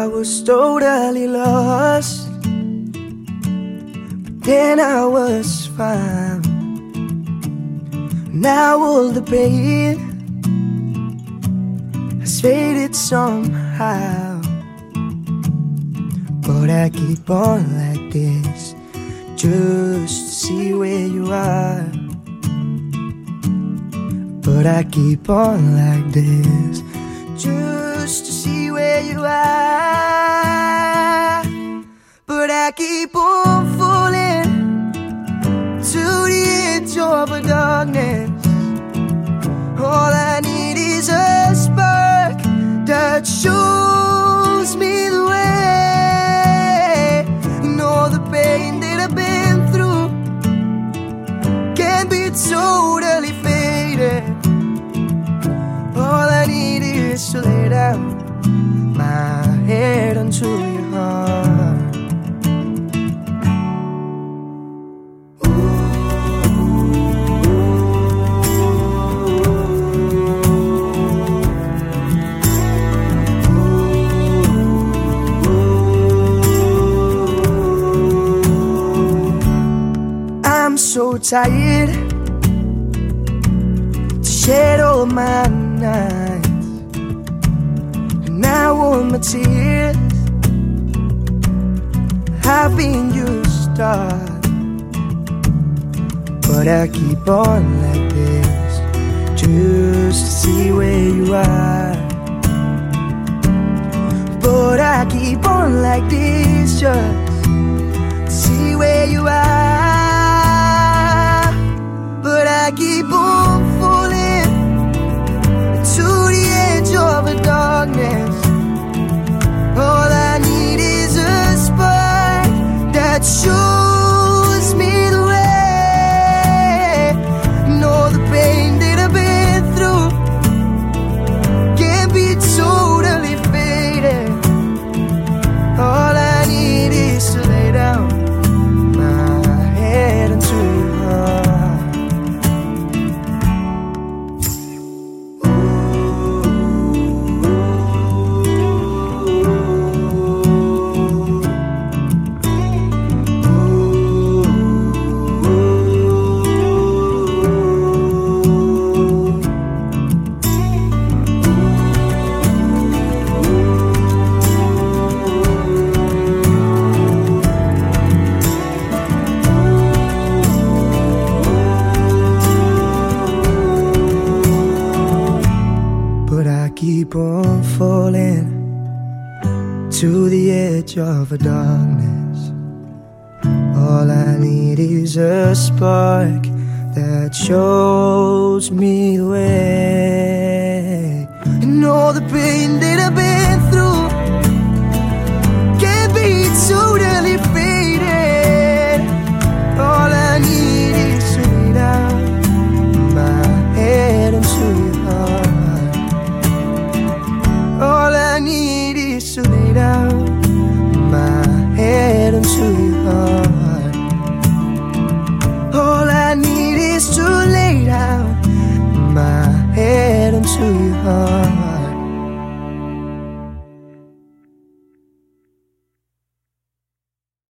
I was totally lost. But then I was found. Now all the pain has faded somehow. But I keep on like this just to see where you are. But I keep on like this just to see where you are. Be totally faded. All I need is to lay down my head onto your heart. I'm so tired all my nights. And now all my tears have been used up. But I keep on like this just to see where you are. But I keep on like this just to see where you are. But I keep on falling to the edge of a darkness. All I need is a spark that shows me the way. And all the pain